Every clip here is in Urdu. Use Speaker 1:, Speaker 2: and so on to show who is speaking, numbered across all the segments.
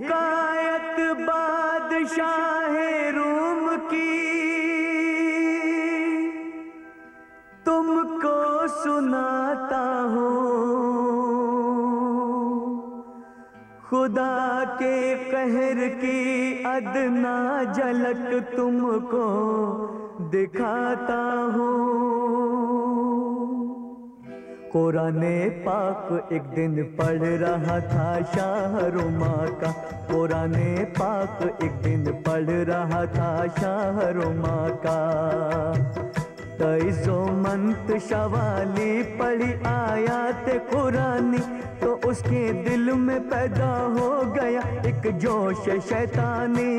Speaker 1: حکایت بادشاہ روم کی۔ تم کو سناتا ہوں۔ خدا کے قہر کی ادنا جھلک تم کو دکھاتا ہوں۔ قرآن پاک ایک دن پڑھ رہا تھا شاہ روما کا۔ قرآن پاک ایک دن پڑھ رہا تھا شاہ روما کا۔ تیزو منت شوالی پڑھی آیات قرآنی تو اس کے دل میں پیدا ہو گیا ایک جوش شیطانی۔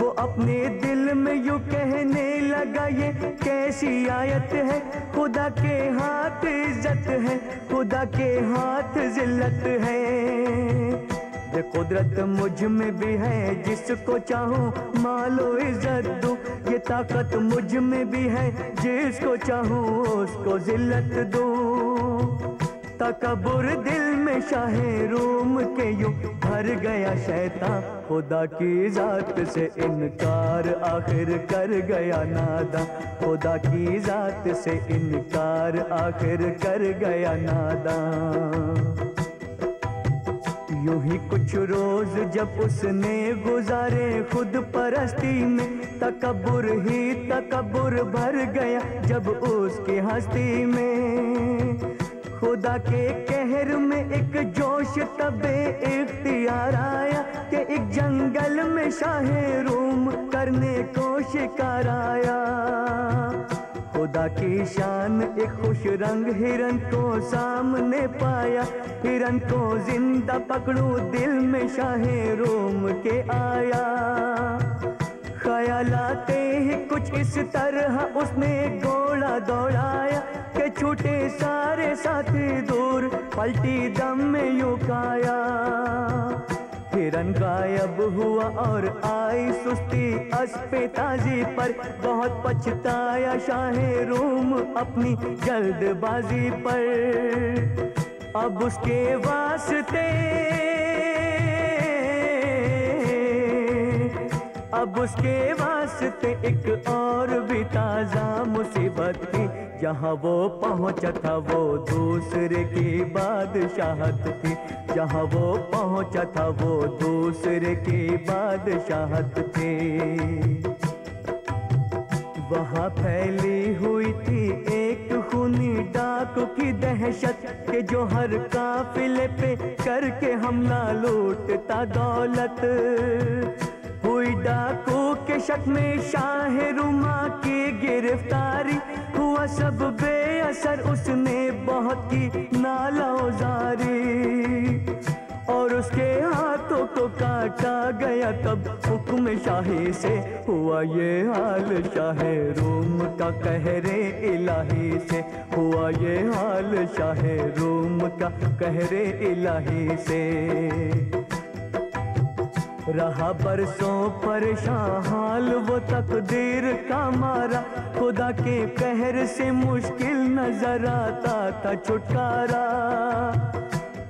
Speaker 1: وہ اپنے دل میں یوں لگا یہ کیسی آیت ہے؟ خدا کے ہاتھ عزت ہے، خدا کے ہاتھ ذلت ہے۔ یہ قدرت مجھ میں بھی ہے، جس کو چاہوں مالو عزت دوں۔ یہ طاقت مجھ میں بھی ہے، جس کو چاہوں اس کو ذلت دوں۔ تکبر دل میں شاہ روم کے یوں بھر گیا شیطان خدا کی ذات سے انکار آخر کر گیا نادا خدا کی ذات سے انکار آخر کر گیا نادا یوں ہی کچھ روز جب اس نے گزارے خود پرستی میں، تکبر ہی تکبر بھر گیا جب اس کی ہستی میں۔ خدا کے کہر میں ایک جوش تب اختیار آیا کہ ایک جنگل میں شاہ روم کرنے کو شکار آیا۔ خدا کی شان ایک خوش رنگ ہرن کو سامنے پایا۔ ہرن کو زندہ پکڑو دل میں شاہ روم کے آیا۔ خیال آتے ہی کچھ اس طرح اس نے گوڑا دوڑایا کہ چھوٹے سارے ساتھی دور پلٹی دم میں یوں کایا ہرن غائب ہوا اور آئی سستی اس پہ تازی پر، بہت پچھتایا شاہ روم اپنی جلد بازی پر۔ اب اس کے واسطے اب اس کے واسطے ایک اور بھی تازہ مصیبت تھی۔ جہاں وہ پہنچا تھا وہ دوسرے کی بادشاہت تھی۔ جہاں وہ پہنچا تھا وہ دوسرے کی بادشاہت تھی۔ وہاں پھیلی ہوئی تھی ایک خونی ڈاک کی دہشت کہ جو ہر قافلے پہ کر کے حملہ لوٹتا دولت۔ ہوئی ڈاکو کے شک میں شاہ روما کی گرفتاری ہوا سب بے اثر اس نے بہت کی نالا زاری اور اس کے ہاتھوں کو کاٹا گیا تب حکم شاہی سے ہوا یہ حال شاہ روم کا قہر الہی سے ہوا یہ حال شاہ روم کا قہر الہی سے رہا برسوں پریشان حال وہ تقدیر کا مارا۔ خدا کے قہر سے مشکل نظر آتا تھا چھٹکارا۔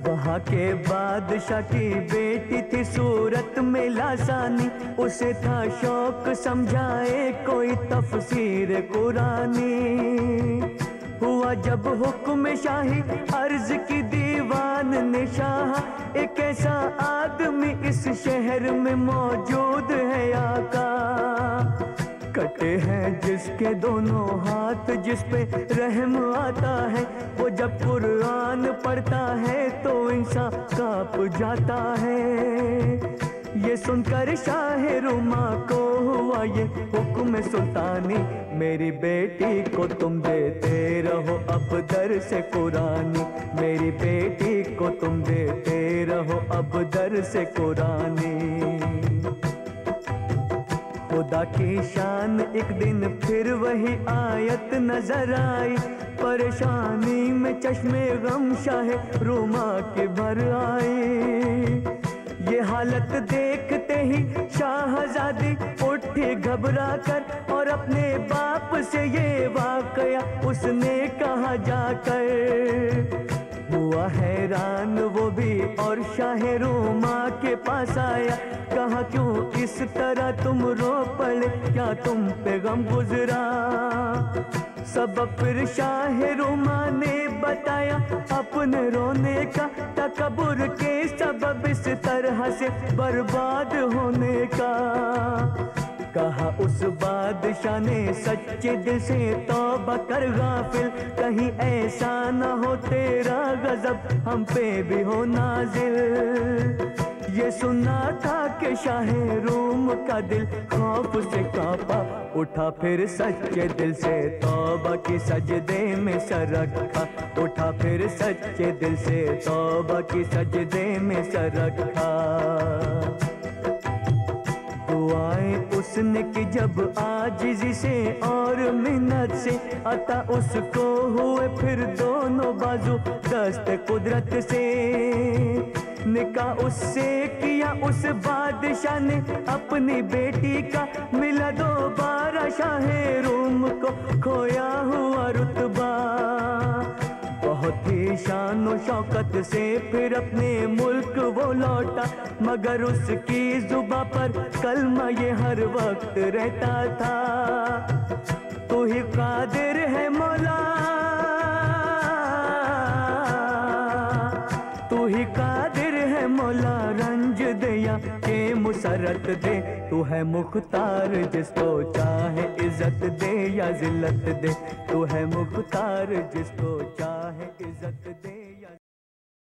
Speaker 1: وہاں کے بادشاہ کی بیٹی تھی صورت میں لاسانی۔ اسے تھا شوق، سمجھائے کوئی تفسیر قرآنی۔ ہوا جب حکم شاہی، عرض کی دیوان نے شاہ۔ ایک ایسا آدمی اس شہر میں موجود ہے آقا۔ کٹے ہیں جس کے دونوں ہاتھ جس پہ رحم آتا ہے۔ وہ جب قرآن پڑھتا ہے تو انسان کاپ جاتا ہے۔ یہ سن کر شاہ روما کو ہوا یہ حکم سلطانی میری بیٹی کو تم دیتے رہو اب در سے قرآنی میری بیٹی کو تم دیتے رہو اب در سے قرآنی خدا کی شان ایک دن پھر وہی آیت نظر آئی پریشانی میں چشمے غم شاہ روما کے بھر آئی یہ حالت دیکھتے ہی شاہزادی اٹھی گھبرا کر اور اپنے باپ سے یہ واقعہ اس نے کہا جا کر۔ ہوا حیران وہ بھی اور شاہ روما کے پاس آیا۔ کہا، کیوں اس طرح تم رو پڑے؟ کیا تم پہ غم گزرا؟ سب پھر شاہ روما نے بتایا اپنے رونے کا تکبر کے سبب اس طرح سے برباد ہونے کا۔ کہا اس بادشاہ نے سچے دل سے توبہ کر غافل، کہیں ایسا نہ ہو تیرا غضب ہم پہ بھی ہو نازل۔ یہ سنا تھا کہ شاہ روم کا دل خوف سے کانپا اٹھا پھر سچے دل سے توبہ کی سجدے میں سر رکھا۔ اٹھا پھر سچے دل سے توبہ کی سجدے میں سر رکھا۔ دعائیں اس نے کہ جب آجزی سے اور منت سے عطا اس کو ہوئے پھر دونوں بازو دست قدرت سے۔ نکاح اس سے کیا اس بادشاہ نے اپنی بیٹی کا ملا دوبارہ شاہ روم کو کھویا ہوا رتبہ۔ بہت ہی شان و شوکت سے پھر اپنے ملک وہ لوٹا، مگر اس کی زباں پر کلمہ یہ ہر وقت رہتا تھا۔ تو ہی قادر ہے مولا۔ دیا مسرت دے، تو ہے مختار جس کو چاہے عزت دے یا ذلت دے، تو ہے مختار جس کو چاہے عزت دے